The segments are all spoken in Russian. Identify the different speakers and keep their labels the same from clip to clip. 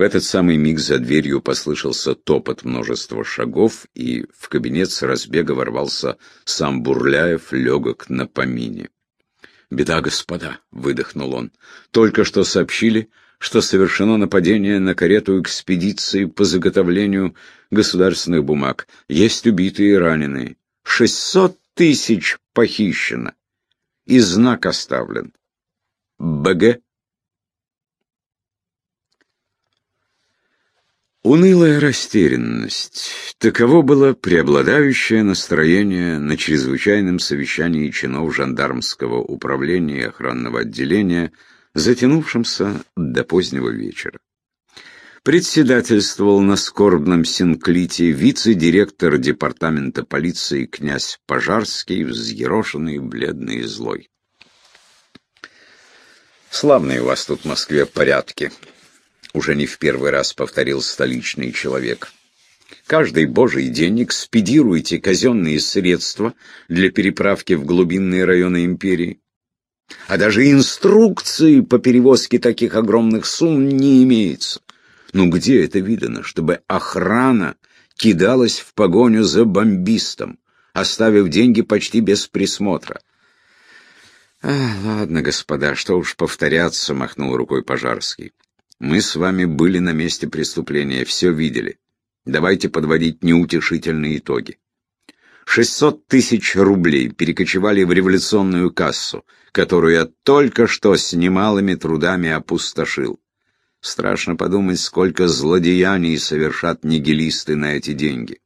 Speaker 1: В этот самый миг за дверью послышался топот множества шагов, и в кабинет с разбега ворвался сам Бурляев, легок на помине. «Беда, господа!» — выдохнул он. «Только что сообщили, что совершено нападение на карету экспедиции по заготовлению государственных бумаг. Есть убитые и раненые. Шестьсот тысяч похищено. И знак оставлен. БГ Унылая растерянность. Таково было преобладающее настроение на чрезвычайном совещании чинов жандармского управления и охранного отделения, затянувшемся до позднего вечера. Председательствовал на скорбном синклите вице-директор департамента полиции князь Пожарский, взъерошенный, бледный и злой. «Славные у вас тут в Москве порядки», уже не в первый раз повторил столичный человек. Каждый божий день экспедируйте казенные средства для переправки в глубинные районы империи. А даже инструкции по перевозке таких огромных сумм не имеется. Ну где это видано, чтобы охрана кидалась в погоню за бомбистом, оставив деньги почти без присмотра? «А, ладно, господа, что уж повторяться», — махнул рукой Пожарский. Мы с вами были на месте преступления, все видели. Давайте подводить неутешительные итоги. 600 тысяч рублей перекочевали в революционную кассу, которую я только что с немалыми трудами опустошил. Страшно подумать, сколько злодеяний совершат нигилисты на эти деньги.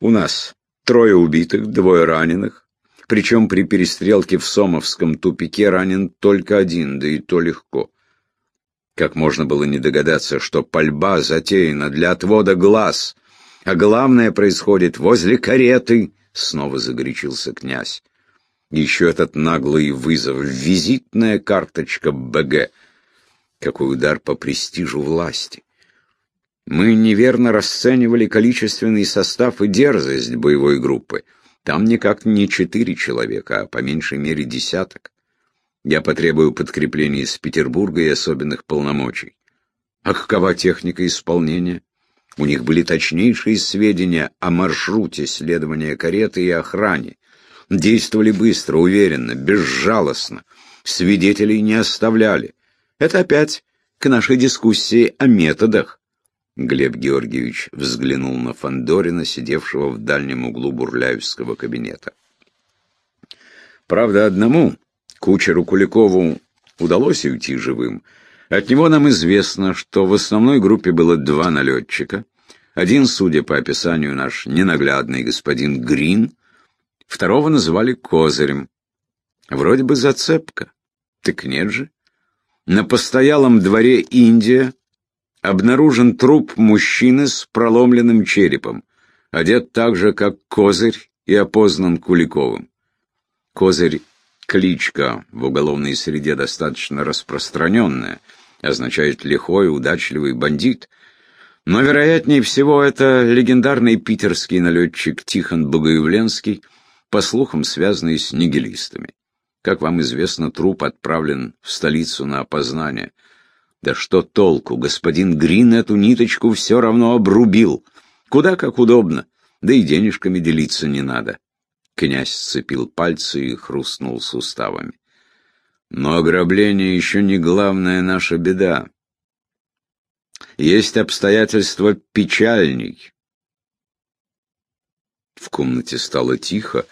Speaker 1: У нас трое убитых, двое раненых, причем при перестрелке в Сомовском тупике ранен только один, да и то легко. Как можно было не догадаться, что пальба затеяна для отвода глаз, а главное происходит возле кареты, снова загорячился князь. Еще этот наглый вызов, визитная карточка БГ. Какой удар по престижу власти. Мы неверно расценивали количественный состав и дерзость боевой группы. Там никак не четыре человека, а по меньшей мере десяток. Я потребую подкрепления из Петербурга и особенных полномочий. А какова техника исполнения? У них были точнейшие сведения о маршруте следования кареты и охране. Действовали быстро, уверенно, безжалостно. Свидетелей не оставляли. Это опять к нашей дискуссии о методах. Глеб Георгиевич взглянул на Фандорина, сидевшего в дальнем углу бурляевского кабинета. Правда, одному Кучеру Куликову удалось уйти живым. От него нам известно, что в основной группе было два налетчика. Один, судя по описанию, наш ненаглядный господин Грин, второго называли Козырем. Вроде бы зацепка. Так нет же. На постоялом дворе Индия обнаружен труп мужчины с проломленным черепом, одет так же, как Козырь, и опознан Куликовым. Козырь Кличка в уголовной среде достаточно распространенная, означает лихой, удачливый бандит. Но, вероятнее всего, это легендарный питерский налетчик Тихон Богоявленский, по слухам, связанный с нигилистами. Как вам известно, труп отправлен в столицу на опознание. Да что толку, господин Грин эту ниточку все равно обрубил. Куда как удобно, да и денежками делиться не надо. Князь сцепил пальцы и хрустнул суставами. Но ограбление еще не главная наша беда. Есть обстоятельства печальней. В комнате стало тихо,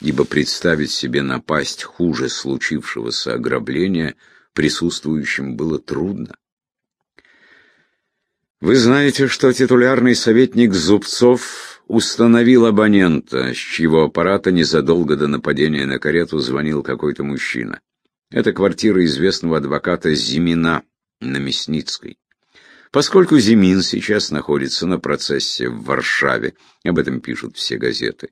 Speaker 1: ибо представить себе напасть хуже случившегося ограбления присутствующим было трудно. Вы знаете, что титулярный советник Зубцов установил абонента, с чьего аппарата незадолго до нападения на карету звонил какой-то мужчина. Это квартира известного адвоката Зимина на Мясницкой. Поскольку Зимин сейчас находится на процессе в Варшаве, об этом пишут все газеты,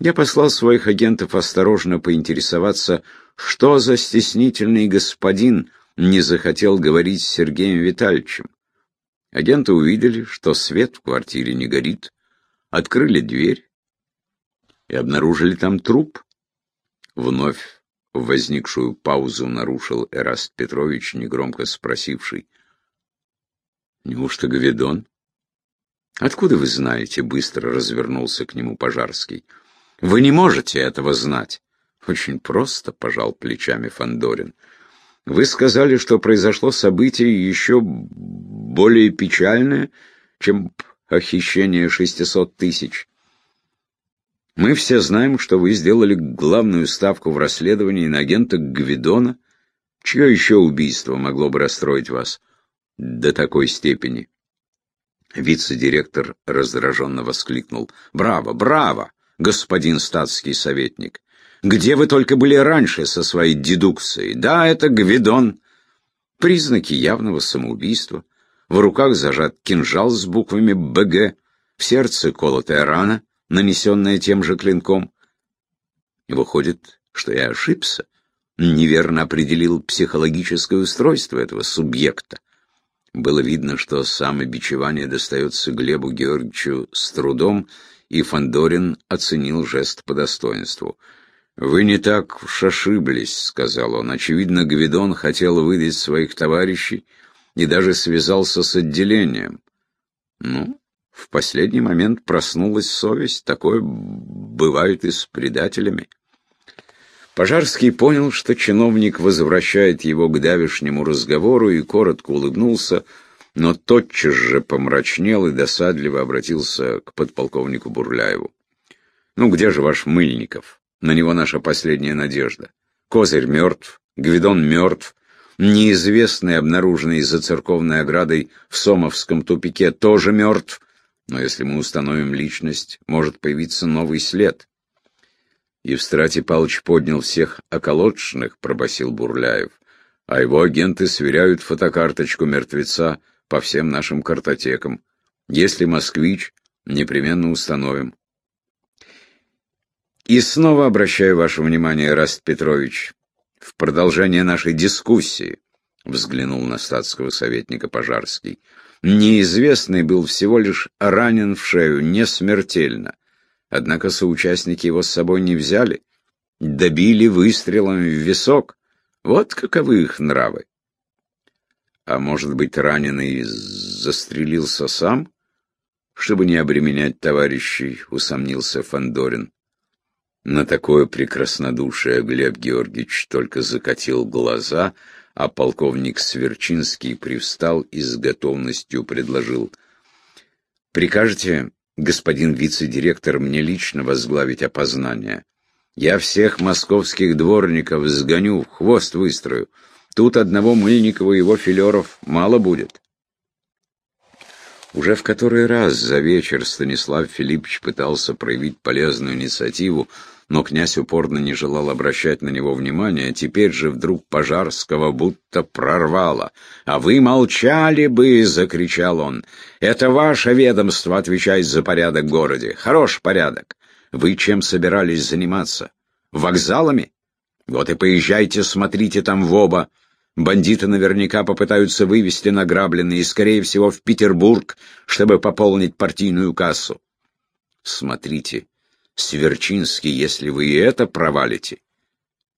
Speaker 1: я послал своих агентов осторожно поинтересоваться, что за стеснительный господин не захотел говорить с Сергеем Витальевичем. Агенты увидели, что свет в квартире не горит, открыли дверь и обнаружили там труп. Вновь возникшую паузу нарушил Эраст Петрович, негромко спросивший. Неужто Гвидон? Откуда вы знаете? Быстро развернулся к нему Пожарский. Вы не можете этого знать. Очень просто, пожал плечами Фандорин. Вы сказали, что произошло событие еще более печальное, чем похищение шестисот тысяч. Мы все знаем, что вы сделали главную ставку в расследовании на агента Гвидона. Чье еще убийство могло бы расстроить вас до такой степени? Вице-директор раздраженно воскликнул. «Браво, браво, господин статский советник! Где вы только были раньше со своей дедукцией? Да, это Гвидон. Признаки явного самоубийства. В руках зажат кинжал с буквами «БГ», в сердце колотая рана, нанесенная тем же клинком. Выходит, что я ошибся, неверно определил психологическое устройство этого субъекта. Было видно, что самобичевание достается Глебу Георгиевичу с трудом, и Фандорин оценил жест по достоинству. «Вы не так уж ошиблись», — сказал он. «Очевидно, Гвидон хотел выдать своих товарищей и даже связался с отделением. Ну, в последний момент проснулась совесть. Такое бывает и с предателями». Пожарский понял, что чиновник возвращает его к давешнему разговору и коротко улыбнулся, но тотчас же помрачнел и досадливо обратился к подполковнику Бурляеву. «Ну где же ваш Мыльников? На него наша последняя надежда. Козырь мертв, Гвидон мертв, неизвестный, обнаруженный за церковной оградой в Сомовском тупике, тоже мертв, но если мы установим личность, может появиться новый след». Евстратий Павлович поднял всех околоточных, пробасил Бурляев, а его агенты сверяют фотокарточку мертвеца по всем нашим картотекам. Если москвич, непременно установим. И снова обращаю ваше внимание, Раст Петрович, в продолжение нашей дискуссии, взглянул на статского советника Пожарский, неизвестный был всего лишь ранен в шею, не смертельно. Однако соучастники его с собой не взяли. Добили выстрелом в висок. Вот каковы их нравы. А может быть, раненый застрелился сам? Чтобы не обременять товарищей, усомнился Фандорин. На такое прекраснодушие Глеб Георгиевич только закатил глаза, а полковник Сверчинский привстал и с готовностью предложил. «Прикажете господин вице-директор, мне лично возглавить опознание. Я всех московских дворников сгоню, хвост выстрою. Тут одного Мыльникова и его филеров мало будет. Уже в который раз за вечер Станислав Филиппович пытался проявить полезную инициативу, но князь упорно не желал обращать на него внимания, теперь же вдруг Пожарского будто прорвало. «А вы молчали бы!» — закричал он. «Это ваше ведомство отвечает за порядок в городе. Хорош порядок. Вы чем собирались заниматься? Вокзалами? Вот и поезжайте, смотрите там в оба. Бандиты наверняка попытаются вывести награбленные, и, скорее всего, в Петербург, чтобы пополнить партийную кассу. Смотрите, Сверчинский, если вы и это провалите,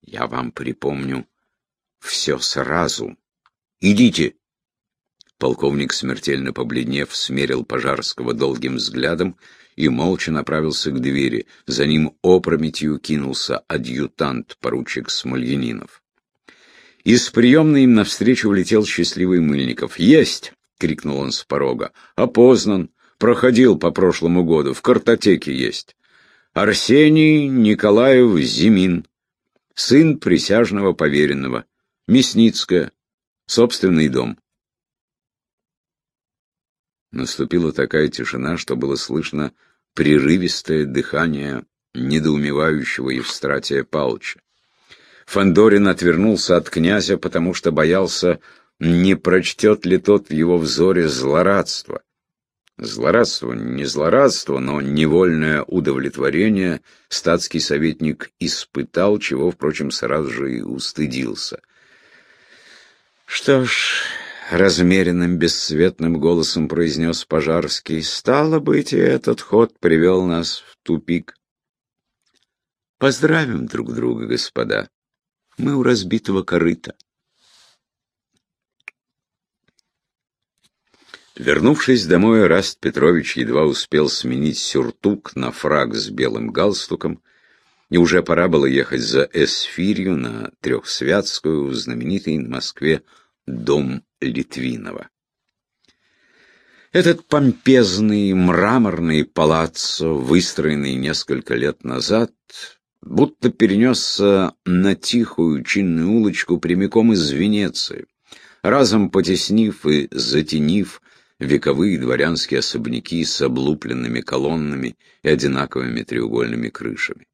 Speaker 1: я вам припомню все сразу. Идите. Полковник, смертельно побледнев, смерил Пожарского долгим взглядом и молча направился к двери. За ним опрометью кинулся адъютант, поручик Смольянинов. Из приемной им навстречу влетел счастливый Мыльников. «Есть!» — крикнул он с порога. «Опознан. Проходил по прошлому году. В картотеке есть. Арсений Николаев Зимин, сын присяжного поверенного, Мясницкая, собственный дом. Наступила такая тишина, что было слышно прерывистое дыхание недоумевающего Евстратия Палча. Фандорин отвернулся от князя, потому что боялся, не прочтет ли тот в его взоре злорадство. Злорадство, не злорадство, но невольное удовлетворение статский советник испытал, чего, впрочем, сразу же и устыдился. «Что ж...» — размеренным бесцветным голосом произнес Пожарский. «Стало быть, и этот ход привел нас в тупик. Поздравим друг друга, господа. Мы у разбитого корыта». Вернувшись домой, Раст Петрович едва успел сменить сюртук на фраг с белым галстуком, и уже пора было ехать за Эсфирью на Трехсвятскую, знаменитый в Москве дом Литвинова. Этот помпезный мраморный палаццо, выстроенный несколько лет назад, будто перенесся на тихую чинную улочку прямиком из Венеции, разом потеснив и затенив вековые дворянские особняки с облупленными колоннами и одинаковыми треугольными крышами.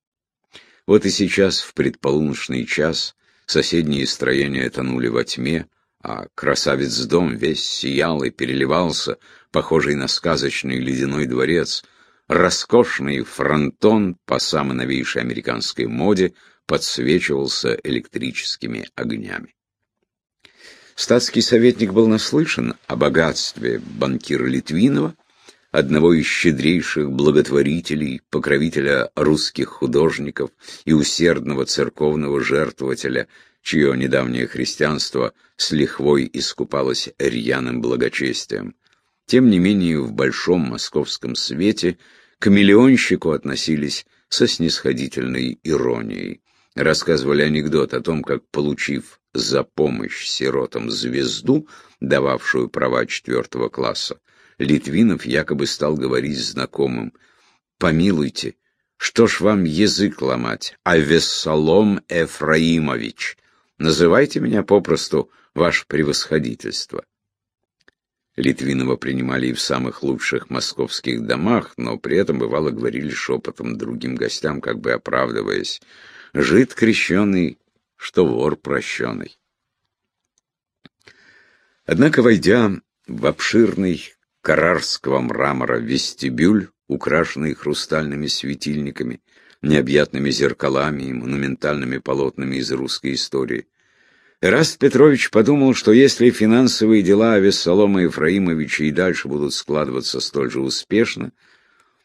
Speaker 1: Вот и сейчас, в предполуночный час, соседние строения тонули во тьме, а красавец-дом весь сиял и переливался, похожий на сказочный ледяной дворец, роскошный фронтон по самой новейшей американской моде подсвечивался электрическими огнями. Статский советник был наслышан о богатстве банкира Литвинова, одного из щедрейших благотворителей, покровителя русских художников и усердного церковного жертвователя, чье недавнее христианство с лихвой искупалось рьяным благочестием. Тем не менее, в большом московском свете к миллионщику относились со снисходительной иронией. Рассказывали анекдот о том, как, получив за помощь сиротам звезду, дававшую права четвертого класса, Литвинов якобы стал говорить знакомым, «Помилуйте, что ж вам язык ломать, а Вессалом Эфраимович? Называйте меня попросту ваше превосходительство». Литвинова принимали и в самых лучших московских домах, но при этом, бывало, говорили шепотом другим гостям, как бы оправдываясь, «Жид крещеный, что вор прощенный». Однако, войдя в обширный карарского мрамора вестибюль, украшенный хрустальными светильниками, необъятными зеркалами и монументальными полотнами из русской истории. Эраст Петрович подумал, что если финансовые дела Авессалома Ефраимовича и дальше будут складываться столь же успешно,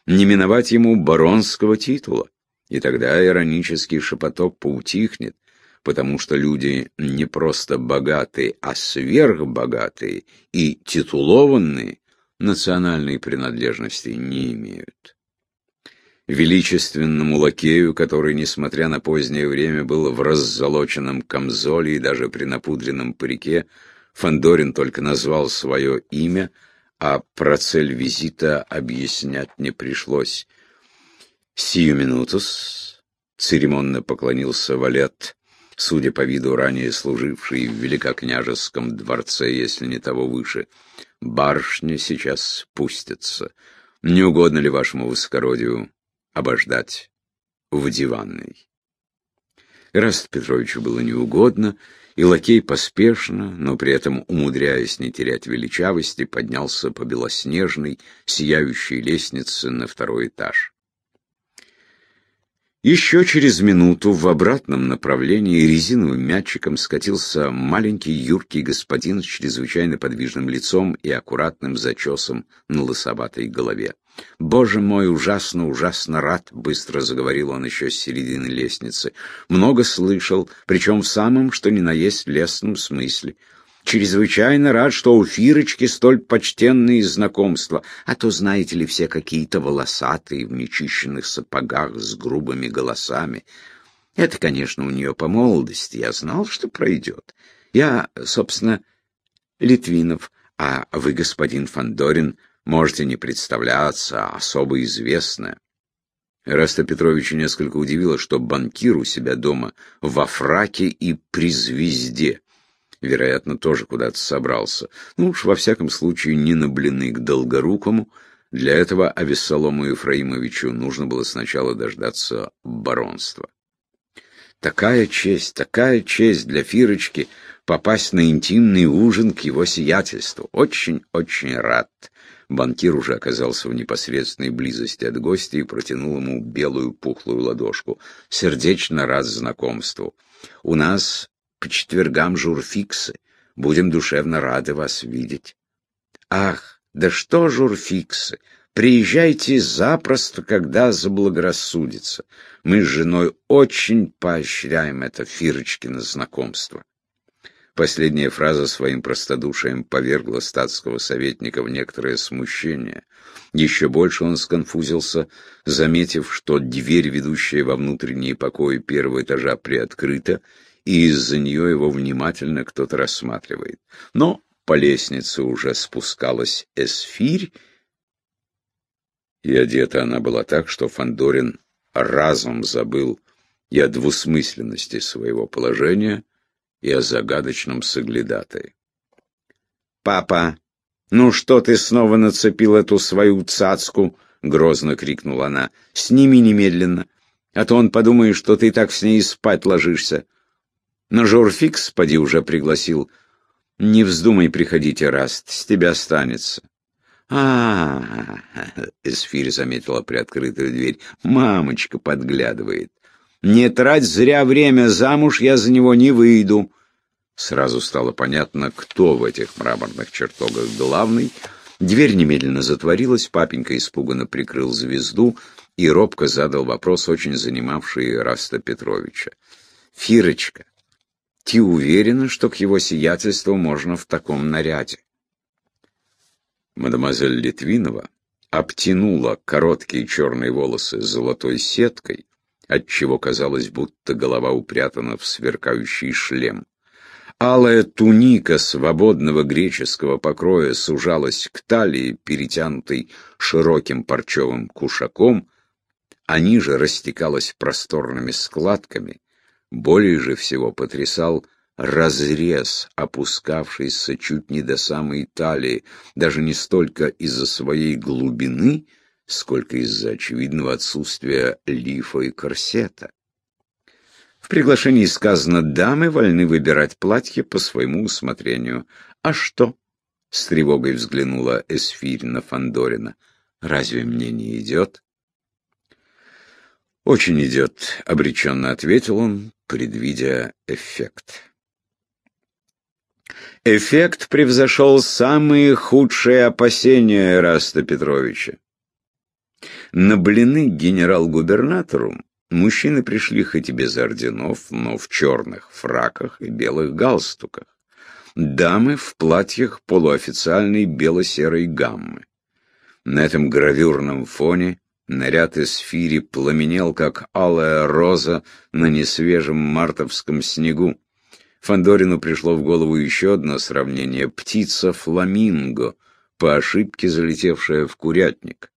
Speaker 1: не миновать ему баронского титула, и тогда иронический шепоток поутихнет, потому что люди не просто богатые, а сверхбогатые и титулованные национальной принадлежности не имеют. Величественному лакею, который, несмотря на позднее время, был в раззолоченном камзоле и даже при напудренном парике, Фандорин только назвал свое имя, а про цель визита объяснять не пришлось. «Сию минутус», — церемонно поклонился Валет, судя по виду ранее служивший в великокняжеском дворце, если не того выше, — «барышня сейчас спустится. Не угодно ли вашему высокородию обождать в диванной?» Раст Петровичу было неугодно, и лакей поспешно, но при этом умудряясь не терять величавости, поднялся по белоснежной, сияющей лестнице на второй этаж. Еще через минуту в обратном направлении резиновым мячиком скатился маленький юркий господин с чрезвычайно подвижным лицом и аккуратным зачесом на лысоватой голове. «Боже мой, ужасно, ужасно рад!» — быстро заговорил он еще с середины лестницы. «Много слышал, причем в самом, что ни на есть лестном смысле. Чрезвычайно рад, что у Фирочки столь почтенные знакомства, а то, знаете ли, все какие-то волосатые, в нечищенных сапогах с грубыми голосами. Это, конечно, у нее по молодости, я знал, что пройдет. Я, собственно, Литвинов, а вы, господин Фандорин, можете не представляться, а особо известная. Раста Петровича несколько удивило, что банкир у себя дома во фраке и при звезде. Вероятно, тоже куда-то собрался. Ну уж, во всяком случае, не на блины к Долгорукому. Для этого Авессалому Ефраимовичу нужно было сначала дождаться баронства. Такая честь, такая честь для Фирочки попасть на интимный ужин к его сиятельству. Очень-очень рад. Банкир уже оказался в непосредственной близости от гостя и протянул ему белую пухлую ладошку. Сердечно рад знакомству. У нас по четвергам журфиксы. Будем душевно рады вас видеть. Ах, да что журфиксы! Приезжайте запросто, когда заблагорассудится. Мы с женой очень поощряем это Фирочкино знакомство. Последняя фраза своим простодушием повергла статского советника в некоторое смущение. Еще больше он сконфузился, заметив, что дверь, ведущая во внутренние покои первого этажа, приоткрыта, и из-за нее его внимательно кто-то рассматривает. Но по лестнице уже спускалась эсфирь, и одета она была так, что Фандорин разом забыл и о двусмысленности своего положения, и о загадочном соглядатае. «Папа, ну что ты снова нацепил эту свою цацку?» — грозно крикнула она. «Сними немедленно, а то он подумает, что ты так с ней спать ложишься. На журфикс, поди, уже пригласил. Не вздумай приходить, Раст, с тебя останется». А, -а, -а, Эсфирь заметила приоткрытую дверь. Мамочка подглядывает. Не трать зря время, замуж я за него не выйду. Сразу стало понятно, кто в этих мраморных чертогах главный. Дверь немедленно затворилась, папенька испуганно прикрыл звезду и робко задал вопрос, очень занимавший Раста Петровича. «Фирочка, ты уверена, что к его сиятельству можно в таком наряде?» Мадемуазель Литвинова обтянула короткие черные волосы золотой сеткой, отчего казалось, будто голова упрятана в сверкающий шлем. Алая туника свободного греческого покроя сужалась к талии, перетянутой широким парчевым кушаком, а ниже растекалась просторными складками. Более же всего потрясал разрез, опускавшийся чуть не до самой талии, даже не столько из-за своей глубины, сколько из-за очевидного отсутствия лифа и корсета. В приглашении сказано, дамы вольны выбирать платье по своему усмотрению. А что? С тревогой взглянула Эсфирь на Фандорина. Разве мне не идет? Очень идет, обреченно ответил он, предвидя эффект. Эффект превзошел самые худшие опасения Раста Петровича. На блины генерал-губернатору мужчины пришли хоть и без орденов, но в черных фраках и белых галстуках. Дамы в платьях полуофициальной бело-серой гаммы. На этом гравюрном фоне наряд эсфири пламенел, как алая роза на несвежем мартовском снегу. Фандорину пришло в голову еще одно сравнение — птица-фламинго, по ошибке залетевшая в курятник.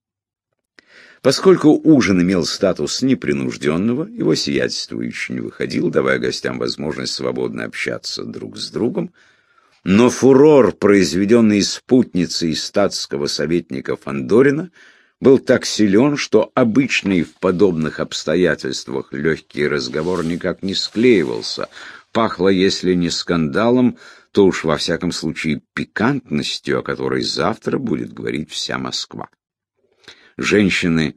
Speaker 1: Поскольку ужин имел статус непринужденного, его сиятельство еще не выходил, давая гостям возможность свободно общаться друг с другом, но фурор, произведенный спутницей статского советника Фандорина, был так силен, что обычный в подобных обстоятельствах легкий разговор никак не склеивался. Пахло, если не скандалом, то уж во всяком случае пикантностью, о которой завтра будет говорить вся Москва. Женщины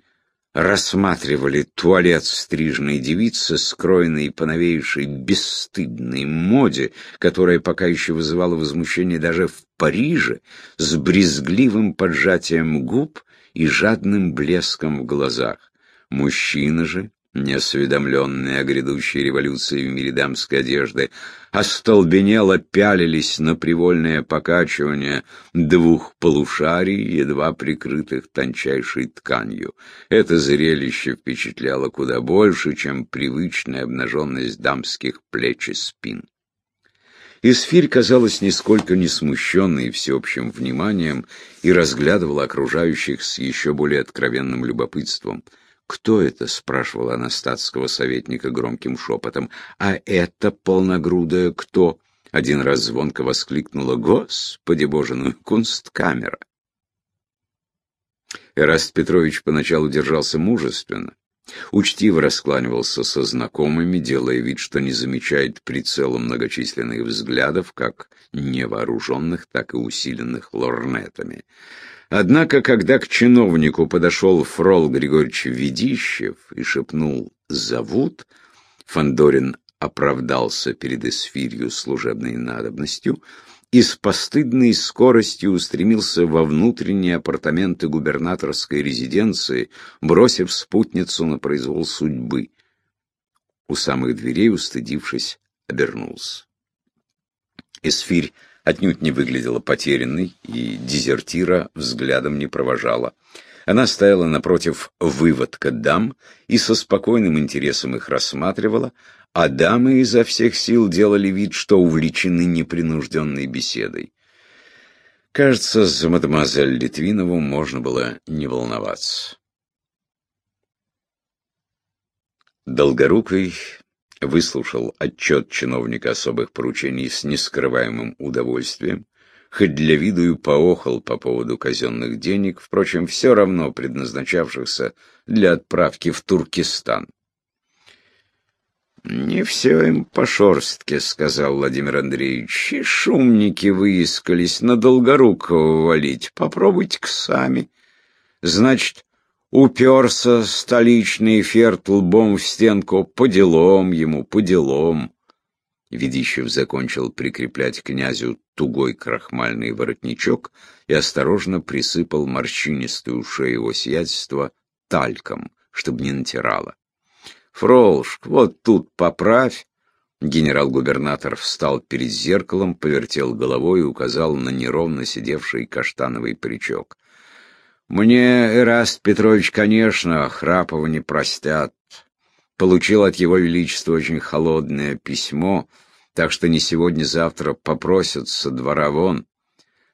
Speaker 1: рассматривали туалет стрижной девицы, скроенной по новейшей бесстыдной моде, которая пока еще вызывала возмущение даже в Париже, с брезгливым поджатием губ и жадным блеском в глазах. Мужчина же неосведомленные о грядущей революции в мире дамской одежды, остолбенело пялились на привольное покачивание двух полушарий, едва прикрытых тончайшей тканью. Это зрелище впечатляло куда больше, чем привычная обнаженность дамских плеч и спин. Исфирь казалась нисколько не смущенной всеобщим вниманием и разглядывала окружающих с еще более откровенным любопытством — «Кто это?» — спрашивала она статского советника громким шепотом. «А это полногрудая кто?» — один раз звонко воскликнула. «Господи боже, ну кунсткамера!» Эраст Петрович поначалу держался мужественно. Учтиво раскланивался со знакомыми, делая вид, что не замечает прицелом многочисленных взглядов, как невооруженных, так и усиленных лорнетами. Однако, когда к чиновнику подошел Фрол Григорьевич Ведищев и шепнул «зовут», Фандорин оправдался перед эсфирью служебной надобностью и с постыдной скоростью устремился во внутренние апартаменты губернаторской резиденции, бросив спутницу на произвол судьбы. У самых дверей, устыдившись, обернулся. Эсфирь отнюдь не выглядела потерянной и дезертира взглядом не провожала. Она стояла напротив выводка дам и со спокойным интересом их рассматривала, а дамы изо всех сил делали вид, что увлечены непринужденной беседой. Кажется, за мадемуазель Литвинову можно было не волноваться. Долгорукий выслушал отчет чиновника особых поручений с нескрываемым удовольствием, хоть для виду и поохал по поводу казенных денег, впрочем, все равно предназначавшихся для отправки в Туркестан. «Не все им по шорстке», — сказал Владимир Андреевич. «И шумники выискались на Долгорукого валить. Попробуйте-ка сами. Значит, уперся столичный ферт лбом в стенку. По делам ему, по делам». Ведищев закончил прикреплять князю тугой крахмальный воротничок и осторожно присыпал морщинистую шею его сиятельства тальком, чтобы не натирало. Фролшк, вот тут поправь. Генерал-губернатор встал перед зеркалом, повертел головой и указал на неровно сидевший каштановый паричок. Мне, Эраст Петрович, конечно, Храпова не простят. Получил от его величества очень холодное письмо, так что не сегодня-завтра попросят со двора вон.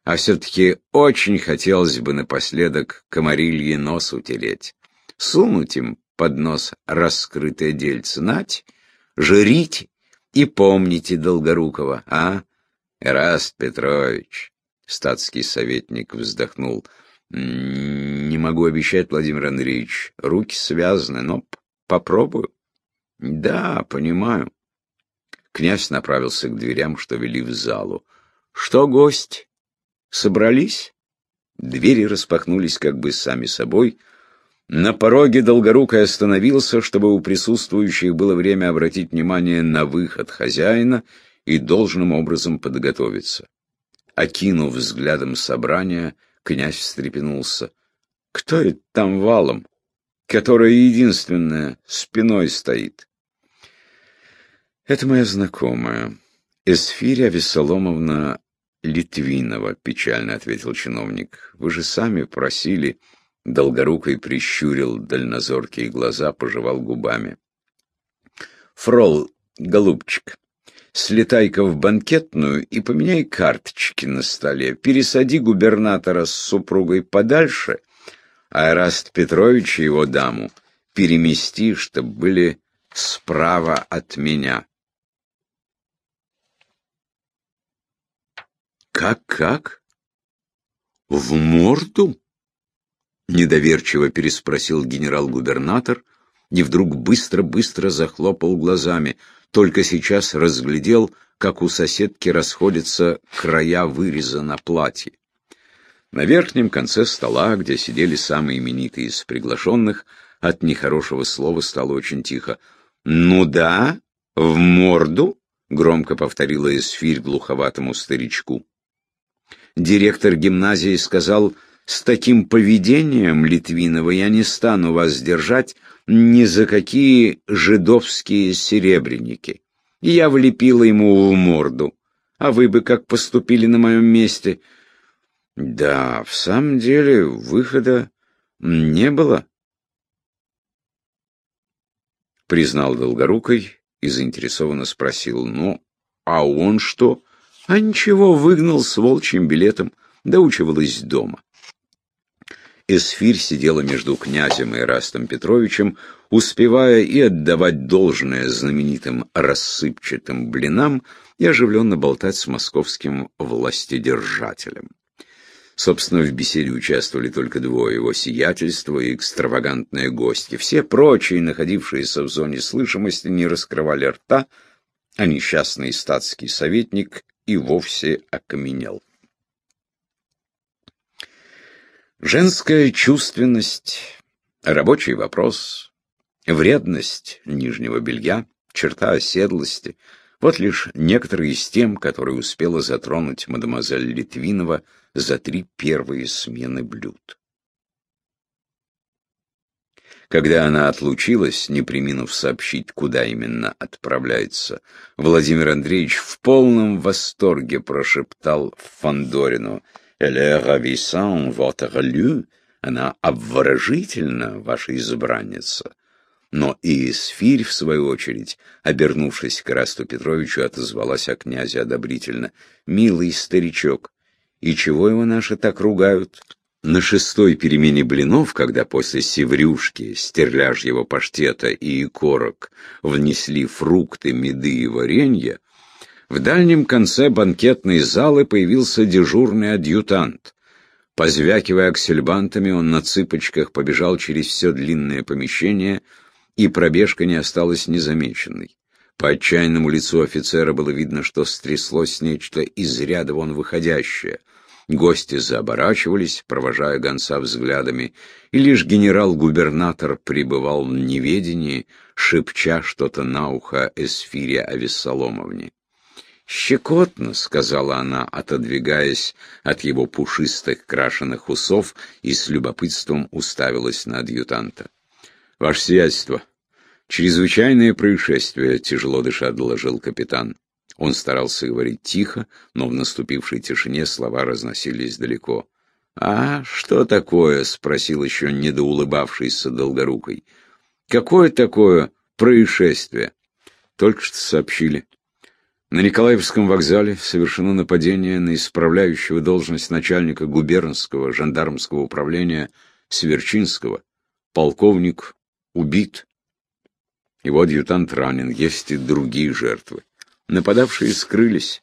Speaker 1: А все-таки очень хотелось бы напоследок комарилье нос утереть. Сунуть им под нос раскрытое дельце. Нать, жрите и помните Долгорукова, а? Эраст Петрович, статский советник вздохнул. Не могу обещать, Владимир Андреевич, руки связаны, но попробую. Да, понимаю. Князь направился к дверям, что вели в залу. Что, гость? Собрались? Двери распахнулись как бы сами собой, на пороге Долгорукой остановился, чтобы у присутствующих было время обратить внимание на выход хозяина и должным образом подготовиться. Окинув взглядом собрания, князь встрепенулся. «Кто это там валом, которая единственная спиной стоит?» «Это моя знакомая, Эсфирия Весоломовна Литвинова», — печально ответил чиновник. «Вы же сами просили...» Долгорукой прищурил дальнозоркие глаза, пожевал губами. «Фрол, голубчик, слетай-ка в банкетную и поменяй карточки на столе. Пересади губернатора с супругой подальше, а Эраст Петрович и его даму перемести, чтобы были справа от меня». «Как-как? В морду?» Недоверчиво переспросил генерал-губернатор и вдруг быстро-быстро захлопал глазами. Только сейчас разглядел, как у соседки расходятся края выреза на платье. На верхнем конце стола, где сидели самые именитые из приглашенных, от нехорошего слова стало очень тихо. «Ну да, в морду!» — громко повторила Эсфирь глуховатому старичку. Директор гимназии сказал — с таким поведением, Литвинова, я не стану вас держать ни за какие жидовские серебряники. Я влепила ему в морду. А вы бы как поступили на моем месте? Да, в самом деле, выхода не было. Признал Долгорукой и заинтересованно спросил, ну, а он что? А ничего, выгнал с волчьим билетом, доучивалась дома. Эсфирь сидела между князем и Растом Петровичем, успевая и отдавать должное знаменитым рассыпчатым блинам и оживленно болтать с московским властедержателем. Собственно, в беседе участвовали только двое его сиятельства и экстравагантные гости. Все прочие, находившиеся в зоне слышимости, не раскрывали рта, а несчастный статский советник и вовсе окаменел. Женская чувственность, рабочий вопрос, вредность нижнего белья, черта оседлости — вот лишь некоторые из тем, которые успела затронуть мадемуазель Литвинова за три первые смены блюд. Когда она отлучилась, не приминув сообщить, куда именно отправляется, Владимир Андреевич в полном восторге прошептал Фандорину «Elle est ravissante, votre lieu» Она обворожительна, ваша избранница. Но и Эсфирь, в свою очередь, обернувшись к Расту Петровичу, отозвалась о князе одобрительно. «Милый старичок, и чего его наши так ругают?» На шестой перемене блинов, когда после севрюшки, стерляжьего паштета и икорок внесли фрукты, меды и варенье, в дальнем конце банкетной залы появился дежурный адъютант. Позвякивая аксельбантами, он на цыпочках побежал через все длинное помещение, и пробежка не осталась незамеченной. По отчаянному лицу офицера было видно, что стряслось нечто из ряда вон выходящее. Гости заоборачивались, провожая гонца взглядами, и лишь генерал-губернатор пребывал в неведении, шепча что-то на ухо Эсфире Авессаломовне. «Щекотно», — сказала она, отодвигаясь от его пушистых крашеных усов и с любопытством уставилась на адъютанта. «Ваше сиятельство, чрезвычайное происшествие», — тяжело дыша доложил капитан. Он старался говорить тихо, но в наступившей тишине слова разносились далеко. «А что такое?» — спросил еще недоулыбавшийся Долгорукой. «Какое такое происшествие?» «Только что сообщили». На Николаевском вокзале совершено нападение на исправляющего должность начальника губернского жандармского управления Сверчинского. Полковник убит. Его адъютант ранен, есть и другие жертвы. Нападавшие скрылись.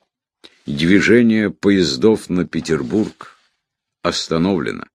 Speaker 1: Движение поездов на Петербург остановлено.